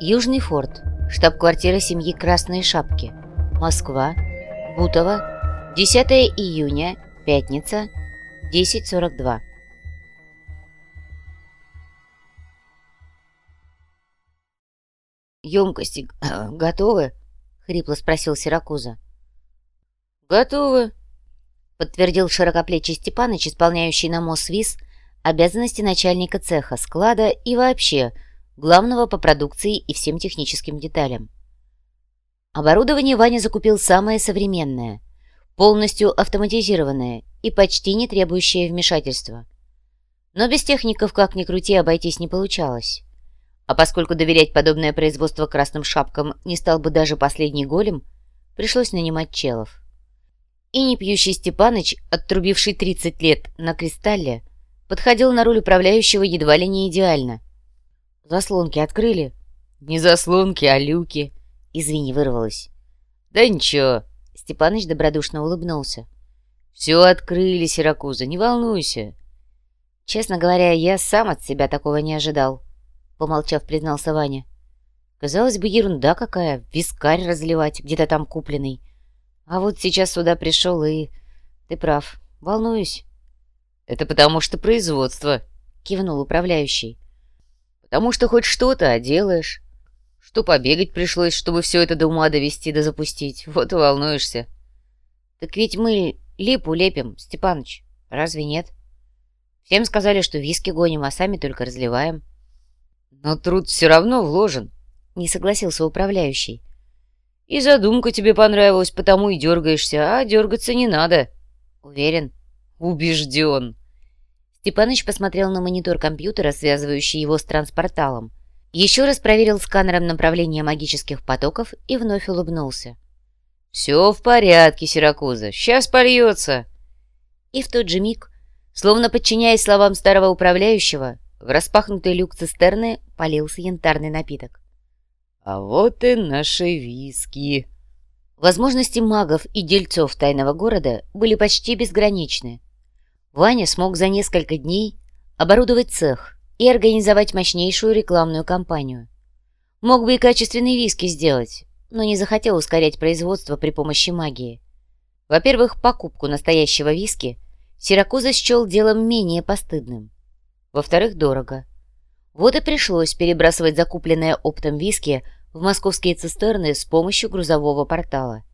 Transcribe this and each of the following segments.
Южный форт. Штаб-квартира семьи Красные Шапки. Москва. Бутово. 10 июня. Пятница. 10.42. «Емкости готовы?» — хрипло спросил Сиракуза. «Готовы», — подтвердил широкоплечий Степаныч, исполняющий на МОСВИС обязанности начальника цеха, склада и вообще главного по продукции и всем техническим деталям. Оборудование Ваня закупил самое современное, полностью автоматизированное и почти не требующее вмешательства. Но без техников, как ни крути, обойтись не получалось. А поскольку доверять подобное производство красным шапкам не стал бы даже последний голем, пришлось нанимать челов. И не пьющий Степаныч, оттрубивший 30 лет на кристалле, подходил на роль управляющего едва ли не идеально. «Заслонки открыли?» «Не заслонки, а люки», — извини, вырвалось. «Да ничего», — Степаныч добродушно улыбнулся. «Все открыли, Сиракуза, не волнуйся». «Честно говоря, я сам от себя такого не ожидал», — помолчав, признался Ваня. «Казалось бы, ерунда какая, вискарь разливать, где-то там купленный. А вот сейчас сюда пришел и... Ты прав, волнуюсь». «Это потому что производство», — кивнул управляющий. «Потому что хоть что-то, а делаешь. Что побегать пришлось, чтобы все это до ума довести да запустить. Вот и волнуешься». «Так ведь мы липу лепим, Степаныч, разве нет? Всем сказали, что виски гоним, а сами только разливаем». Но труд все равно вложен, — не согласился управляющий. И задумка тебе понравилась, потому и дергаешься, а дергаться не надо. Уверен? Убежден. Степаныч посмотрел на монитор компьютера, связывающий его с транспорталом. Еще раз проверил сканером направление магических потоков и вновь улыбнулся. «Все в порядке, Сиракуза, сейчас польется!» И в тот же миг, словно подчиняясь словам старого управляющего, в распахнутый люк цистерны полился янтарный напиток. «А вот и наши виски!» Возможности магов и дельцов тайного города были почти безграничны. Ваня смог за несколько дней оборудовать цех и организовать мощнейшую рекламную кампанию. Мог бы и качественные виски сделать, но не захотел ускорять производство при помощи магии. Во-первых, покупку настоящего виски Сиракуза счел делом менее постыдным во-вторых, дорого. Вот и пришлось перебрасывать закупленное оптом виски в московские цистерны с помощью грузового портала.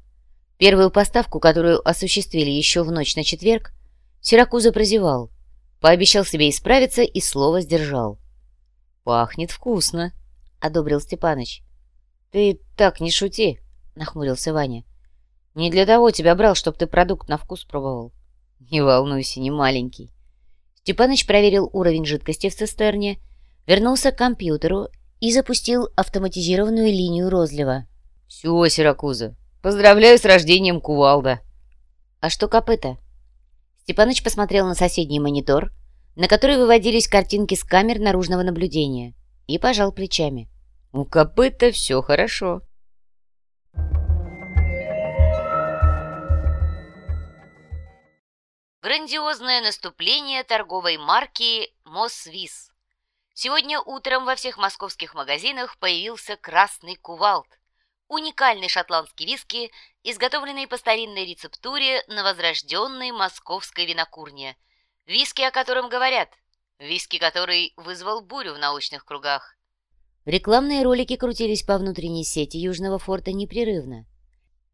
Первую поставку, которую осуществили еще в ночь на четверг, Сиракуза прозевал, пообещал себе исправиться и слово сдержал. «Пахнет вкусно», — одобрил Степаныч. «Ты так не шути», — нахмурился Ваня. «Не для того тебя брал, чтоб ты продукт на вкус пробовал». «Не волнуйся, не маленький. Степаныч проверил уровень жидкости в цистерне, вернулся к компьютеру и запустил автоматизированную линию розлива. «Все, Сиракуза, поздравляю с рождением кувалда!» «А что копыта?» Степаныч посмотрел на соседний монитор, на который выводились картинки с камер наружного наблюдения, и пожал плечами. «У копыта все хорошо». Грандиозное наступление торговой марки «Мосвиз». Сегодня утром во всех московских магазинах появился красный кувалд. Уникальный шотландский виски, изготовленный по старинной рецептуре на возрожденной московской винокурне. Виски, о котором говорят. Виски, который вызвал бурю в научных кругах. Рекламные ролики крутились по внутренней сети Южного форта непрерывно.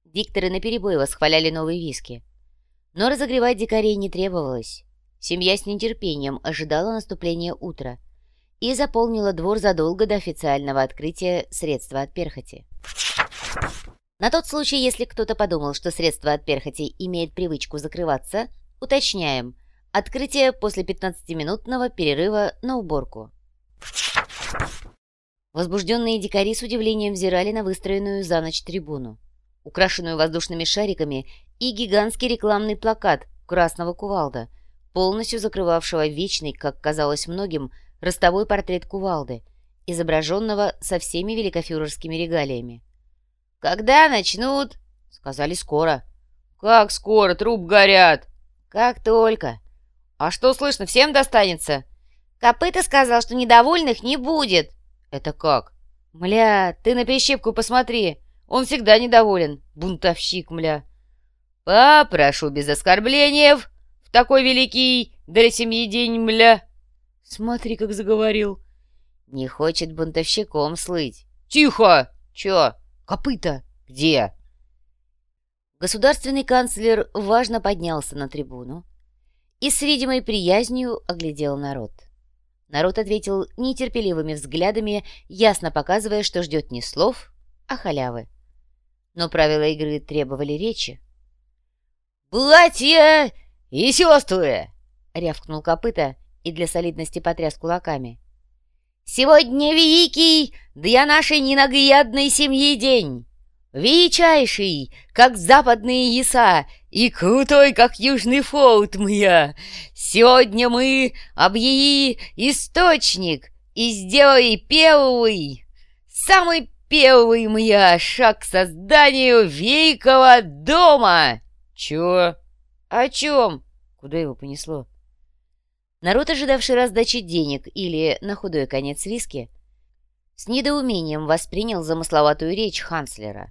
Дикторы наперебой восхваляли новые виски – но разогревать дикарей не требовалось. Семья с нетерпением ожидала наступления утра и заполнила двор задолго до официального открытия средства от перхоти. На тот случай, если кто-то подумал, что средство от перхоти имеет привычку закрываться, уточняем, открытие после 15-минутного перерыва на уборку. Возбужденные дикари с удивлением взирали на выстроенную за ночь трибуну украшенную воздушными шариками, и гигантский рекламный плакат красного кувалда, полностью закрывавшего вечный, как казалось многим, ростовой портрет кувалды, изображенного со всеми великофюрерскими регалиями. «Когда начнут?» — сказали скоро. «Как скоро? Труб горят!» «Как только!» «А что слышно, всем достанется?» «Копыта сказал, что недовольных не будет!» «Это как?» «Мля, ты на Пещепку посмотри! Он всегда недоволен, бунтовщик, мля!» «Попрошу без оскорбления в такой великий для семьи день, мля!» Смотри, как заговорил. Не хочет бунтовщиком слыть. «Тихо! Чё? Копыта? Где?» Государственный канцлер важно поднялся на трибуну и с видимой приязнью оглядел народ. Народ ответил нетерпеливыми взглядами, ясно показывая, что ждет не слов, а халявы. Но правила игры требовали речи. «Братья и сестры!» — рявкнул копыта и для солидности потряс кулаками. «Сегодня великий для нашей ненаглядной семьи день! Величайший, как западные яса, и крутой, как южный фолт моя. Сегодня мы объяви источник и сделай первый, самый первый моя шаг к созданию великого дома. Чё? О чем? Куда его понесло? Народ, ожидавший раздачи денег или, на худой конец, виски, с недоумением воспринял замысловатую речь Ханслера.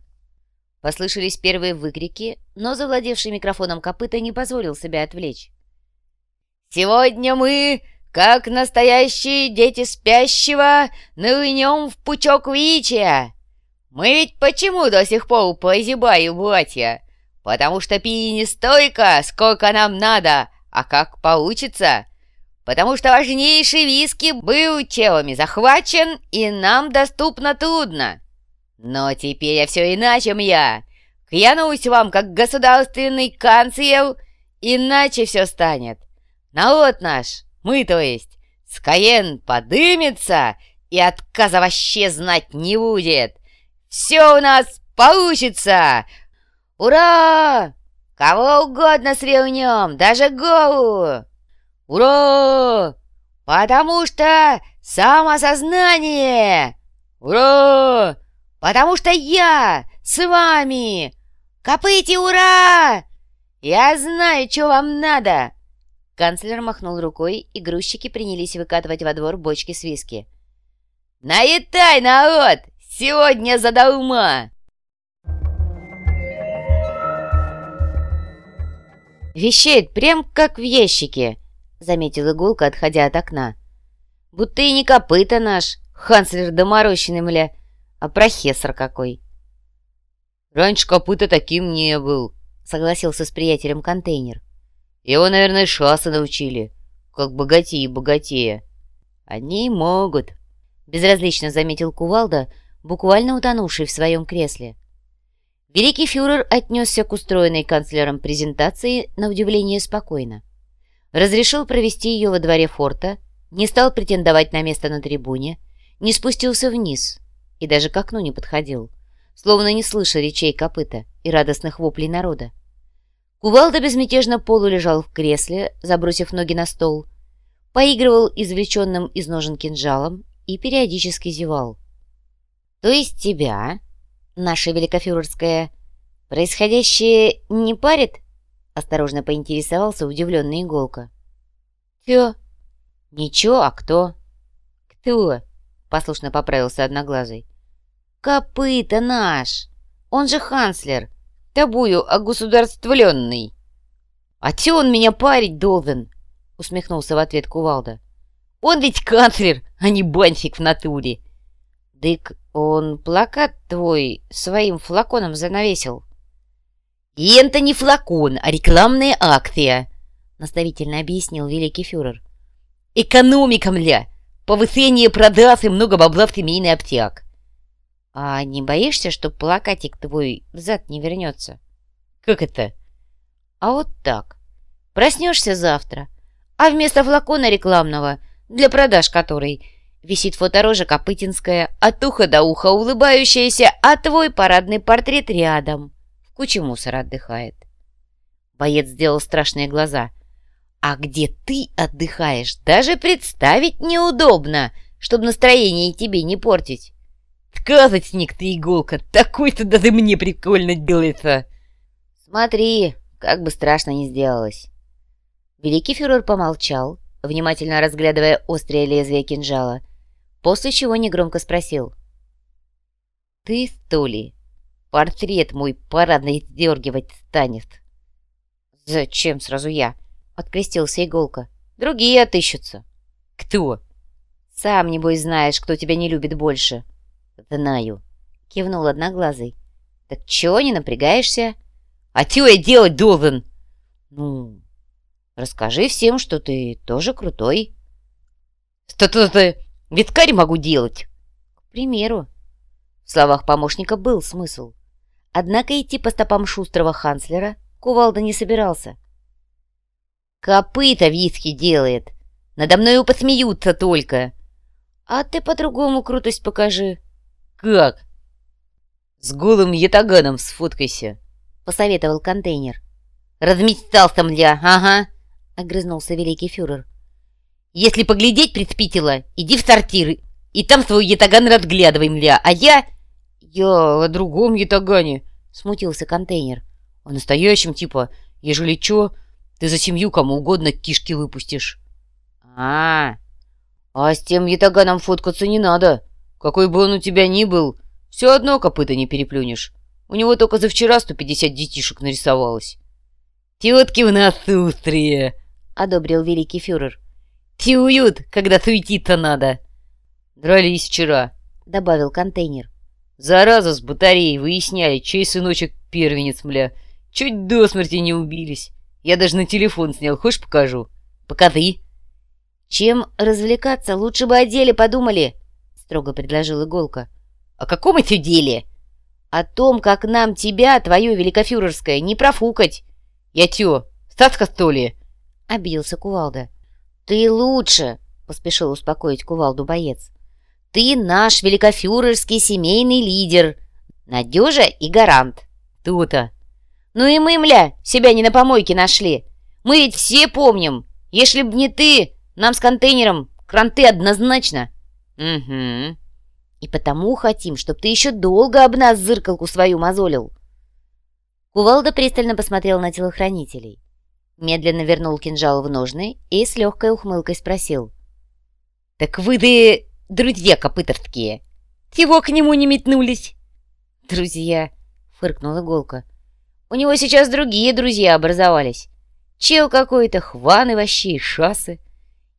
Послышались первые выкрики, но завладевший микрофоном копыта не позволил себя отвлечь. «Сегодня мы, как настоящие дети спящего, нырнем в пучок Вичия. Мы ведь почему до сих пор прозябаем, братья? Потому что пили не столько, сколько нам надо, а как получится. Потому что важнейший виски был телами захвачен и нам доступно трудно. Но теперь я все иначе, я. Клянусь вам, как государственный канцлер, иначе все станет. Народ наш, мы то есть, Скаен подымется и отказа вообще знать не будет. Все у нас получится! Ура! Кого угодно свернем, даже голову! Ура! Потому что самосознание! Ура! потому что я с вами! Копыти, ура! Я знаю, что вам надо!» Канцлер махнул рукой, и грузчики принялись выкатывать во двор бочки с виски. «Налетай, народ! Сегодня задолма!» «Вещает прям как в ящике», — заметил Игулка, отходя от окна. «Будто и не копыта наш, Ханслер доморощенный, мля, а профессор какой!» «Раньше копыта таким не был», — согласился с приятелем контейнер. «Его, наверное, шассы научили, как богатее богатея». «Они могут», — безразлично заметил Кувалда, буквально утонувший в своем кресле. Великий фюрер отнесся к устроенной канцлером презентации на удивление спокойно. Разрешил провести ее во дворе форта, не стал претендовать на место на трибуне, не спустился вниз, и даже к окну не подходил, словно не слыша речей копыта и радостных воплей народа. Кувалда безмятежно полулежал в кресле, забросив ноги на стол, поигрывал извлеченным из ножен кинжалом и периодически зевал. «То есть тебя, наша великофюрерская, происходящее не парит?» — осторожно поинтересовался удивленный иголка. «Тё?» «Ничего, а кто?» «Кто?» — послушно поправился одноглазый. «Копыта наш! Он же канцлер, тобою огосударствленный!» «А че он меня парить должен?» — усмехнулся в ответ Кувалда. «Он ведь канцлер, а не банщик в натуре!» «Дык, он плакат твой своим флаконом занавесил». «И это не флакон, а рекламная акция!» — наставительно объяснил великий фюрер. «Экономика, мля! Повышение продаж и много бабла в семейный аптек!» «А не боишься, что плакатик твой взад не вернется?» «Как это?» «А вот так. Проснешься завтра, а вместо флакона рекламного, для продаж которой, висит фоторожа Копытинская, от уха до уха улыбающаяся, а твой парадный портрет рядом. В куче мусора отдыхает». Боец сделал страшные глаза. «А где ты отдыхаешь, даже представить неудобно, чтобы настроение тебе не портить». Сказочник ты, иголка, такой-то даже мне прикольно делается. Смотри, как бы страшно не сделалось. Великий фюрер помолчал, внимательно разглядывая острое лезвие кинжала, после чего негромко спросил. ты, Столи, портрет мой парадный сдергивать станет. Зачем сразу я? Открестился Иголка. Другие отыщутся. Кто? Сам, небось, знаешь, кто тебя не любит больше. Знаю. Кивнул Одноглазый. Так чего не напрягаешься? А чего я делать должен? Ну, расскажи всем, что ты тоже крутой. Что-то виткарь могу делать. К примеру. В словах помощника был смысл. Однако идти по стопам шустрого Ханслера Кувалда не собирался. «Копыта виски делает. Надо мною посмеются только. А ты по-другому крутость покажи». «Как?» «С голым ятаганом сфоткайся», — посоветовал контейнер. «Размечтался, мля, ага», — огрызнулся великий фюрер. «Если поглядеть приспичило, иди в сортир, и там свой ятаган разглядывай, мля, а я...» «Я о другом ятагане», — смутился контейнер. «О настоящем, типа, ежели чё, ты за семью кому угодно кишки выпустишь». «А, а с тем ятаганом фоткаться не надо. Какой бы он у тебя ни был, все одно копыта не переплюнешь. У него только за вчера 150 детишек нарисовалось». «Тетки у нас устрие», — одобрил великий фюрер. «Тюют, когда суетиться надо». «Дрались вчера», — добавил контейнер. Зараза с батареей выясняли, чей сыночек первенец, мля. Чуть до смерти не убились. Я даже на телефон снял, хочешь покажу? Покажи. Чем развлекаться, лучше бы о деле подумали, строго предложил Иголка. О каком это деле? О том, как нам тебя, твое великофюрерское, не профукать. Я тё, статка что ли? Обиделся Кувалда. Ты лучше, поспешил успокоить Кувалду боец. Ты наш великофюрерский семейный лидер, надежа и гарант. Тута. Ну и мы, мля, себя не на помойке нашли. Мы ведь все помним. Если б не ты, нам с контейнером кранты однозначно. Угу. И потому хотим, чтоб ты еще долго об нас зыркалку свою мозолил. Кувалда пристально посмотрел на телохранителей. Медленно вернул кинжал в ножны и с легкой ухмылкой спросил. «Так вы ты друзья копытовские. Чего к нему не метнулись?» «Друзья», — фыркнула Иголка. «У него сейчас другие друзья образовались. Чел какой-то, хваны вообще и шасы.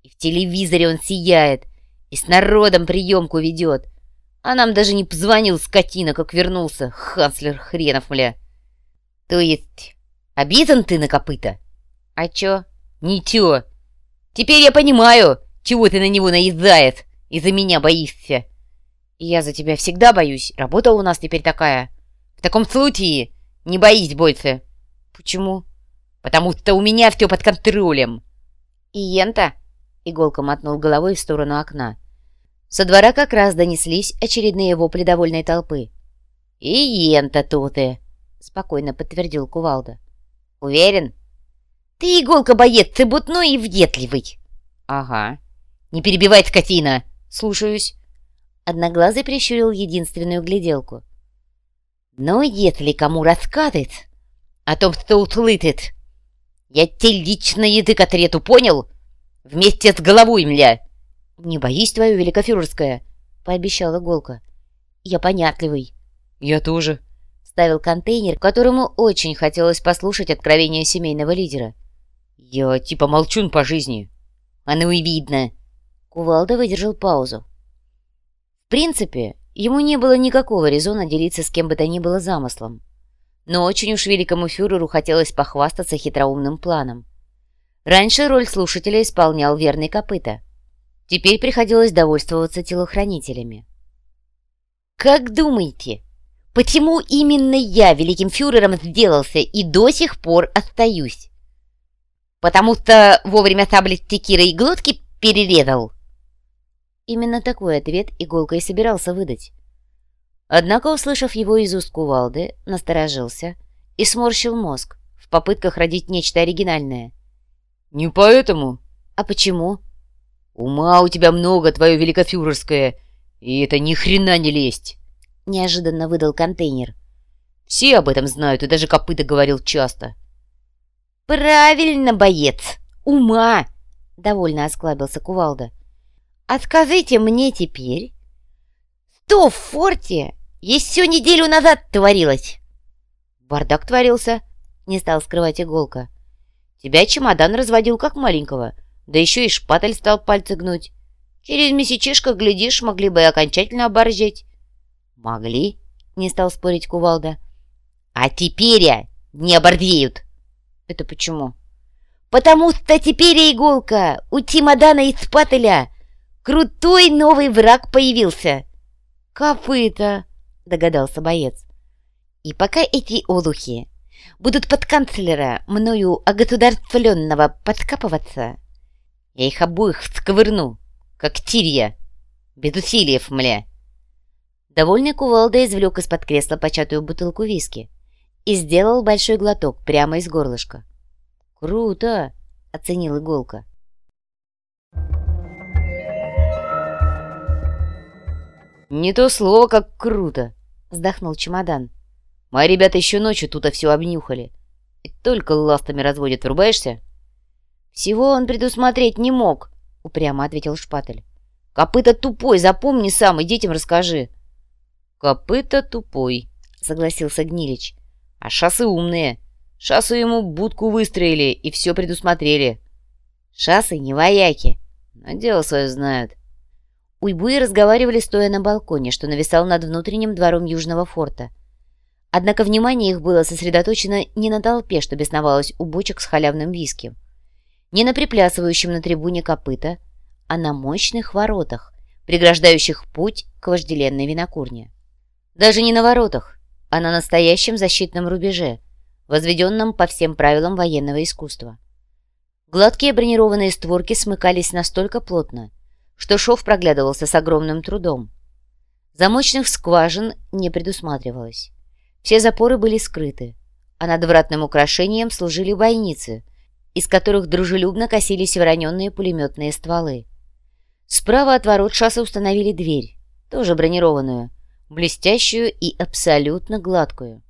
И в телевизоре он сияет, и с народом приемку ведет. А нам даже не позвонил скотина, как вернулся, Ханслер хренов, мля. То есть, обиден ты на копыта? А чё? Чё. Теперь я понимаю, чего ты на него наезжает. Из-за меня боишься. Я за тебя всегда боюсь. Работа у нас теперь такая. В таком случае не боись больше. Почему? Потому что у меня все под контролем. Иента? Иголка мотнул головой в сторону окна. Со двора как раз донеслись очередные вопли довольной толпы. «Иента тут и!» — спокойно подтвердил Кувалда. «Уверен?» «Ты, иголка, боец, ты бутной и въедливый!» «Ага. Не перебивай, скотина!» «Слушаюсь». Одноглазый прищурил единственную гляделку. «Но если кому рассказать о том, что услышит, я тебе лично язык отрету, понял? Вместе с головой, мля!» «Не боись твою, великофюрерская», — пообещала Голка. «Я понятливый». «Я тоже», — ставил контейнер, которому очень хотелось послушать откровения семейного лидера. «Я типа молчун по жизни». «Оно и видно», Кувалда выдержал паузу. В принципе, ему не было никакого резона делиться с кем бы то ни было замыслом. Но очень уж великому фюреру хотелось похвастаться хитроумным планом. Раньше роль слушателя исполнял верный копыта. Теперь приходилось довольствоваться телохранителями. «Как думаете, почему именно я великим фюрером сделался и до сих пор остаюсь?» «Потому что вовремя сабли стекира и глотки перерезал?» Именно такой ответ Иголка и собирался выдать. Однако, услышав его из уст кувалды, насторожился и сморщил мозг в попытках родить нечто оригинальное. «Не поэтому?» «А почему?» «Ума у тебя много, твое великофюрерское, и это ни хрена не лезть!» Неожиданно выдал контейнер. «Все об этом знают, и даже копыта говорил часто». «Правильно, боец! Ума!» — довольно осклабился кувалда. А скажите мне теперь, что в форте все неделю назад творилось!» «Бардак творился», — не стал скрывать иголка. «Тебя чемодан разводил как маленького, да еще и шпатель стал пальцы гнуть. Через месячишко, глядишь, могли бы и окончательно оборжеть». «Могли», — не стал спорить кувалда. «А теперь я не обордеют!» «Это почему?» «Потому что теперь, иголка, у чемодана из пателя крутой новый враг появился!» «Копыта!» — догадался боец. «И пока эти олухи будут под канцлера, мною огосударствленного, подкапываться, я их обоих сковырну, как тирья, без усилиев, мля!» Довольный кувалда извлек из-под кресла початую бутылку виски и сделал большой глоток прямо из горлышка. «Круто!» — оценил иголка. «Не то слово, как круто!» — вздохнул чемодан. «Мои ребята еще ночью тут все обнюхали. И только ластами разводят, врубаешься?» «Всего он предусмотреть не мог», — упрямо ответил Шпатель. «Копыта тупой, запомни сам и детям расскажи». «Копыта тупой», — согласился Гнилич. «А шассы умные. Шассы ему будку выстроили и все предусмотрели». «Шассы не вояки, но дело свое знают». Уйбуи разговаривали, стоя на балконе, что нависал над внутренним двором Южного форта. Однако внимание их было сосредоточено не на толпе, что бесновалась у бочек с халявным виски, не на приплясывающем на трибуне копыта, а на мощных воротах, преграждающих путь к вожделенной винокурне. Даже не на воротах, а на настоящем защитном рубеже, возведенном по всем правилам военного искусства. Гладкие бронированные створки смыкались настолько плотно, что шов проглядывался с огромным трудом. Замочных скважин не предусматривалось. Все запоры были скрыты, а над вратным украшением служили бойницы, из которых дружелюбно косились вороненные пулеметные стволы. Справа от ворот шассы установили дверь, тоже бронированную, блестящую и абсолютно гладкую.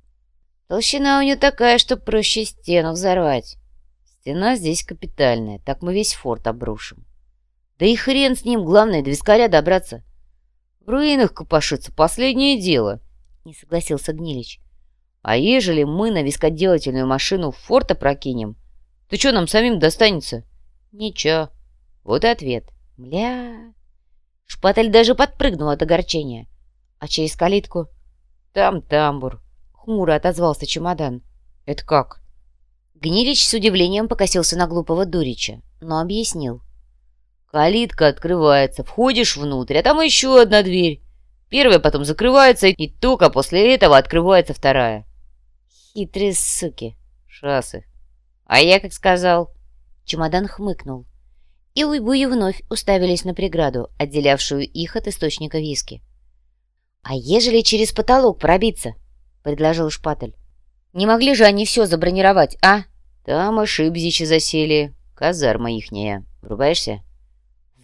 Толщина у нее такая, что проще стену взорвать. Стена здесь капитальная, так мы весь форт обрушим. Да и хрен с ним, главное, до вискаря добраться. В руинах копошиться — последнее дело, — не согласился Гнилич. А ежели мы на вискоделательную машину в форта прокинем, то что нам самим достанется? Ничего. Вот и ответ. Мля... Шпатель даже подпрыгнул от огорчения. А через калитку? Там тамбур. Хмуро отозвался чемодан. Это как? Гнилич с удивлением покосился на глупого Дурича, но объяснил. Калитка открывается, входишь внутрь, а там еще одна дверь. Первая потом закрывается, и только после этого открывается вторая. Хитрые суки. Шасы. А я как сказал? Чемодан хмыкнул. И уйбуи вновь уставились на преграду, отделявшую их от источника виски. «А ежели через потолок пробиться?» — предложил Шпатель. «Не могли же они все забронировать, а?» «Там ошибзичи засели. Казарма ихняя. Врубаешься?»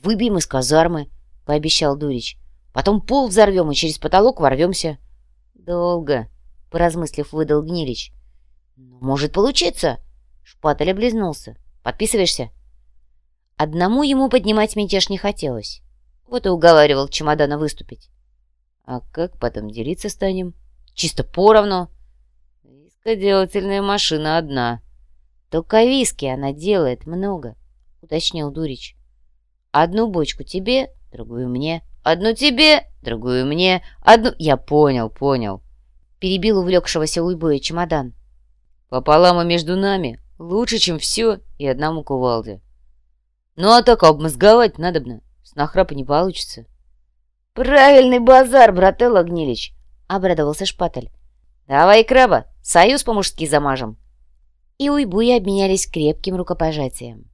«Выбьем из казармы», — пообещал Дурич. «Потом пол взорвем и через потолок ворвемся». «Долго», — поразмыслив, выдал Гнилич. «Ну, может получиться?» Шпатель облизнулся. «Подписываешься?» Одному ему поднимать мятеж не хотелось. Вот и уговаривал чемодана выступить. А как потом делиться станем? Чисто поровну. Вискоделательная машина одна. Только виски она делает много, уточнил Дурич. Одну бочку тебе, другую мне. Одну тебе, другую мне. Одну... Я понял, понял. Перебил увлекшегося уйбоя чемодан. Пополам и между нами лучше, чем все и одному кувалде. Ну а так обмозговать надобно. С нахрапа не получится. «Правильный базар, брателло Гнилич!» — обрадовался Шпатель. «Давай, краба, союз по-мужски замажем!» И уйбуи обменялись крепким рукопожатием.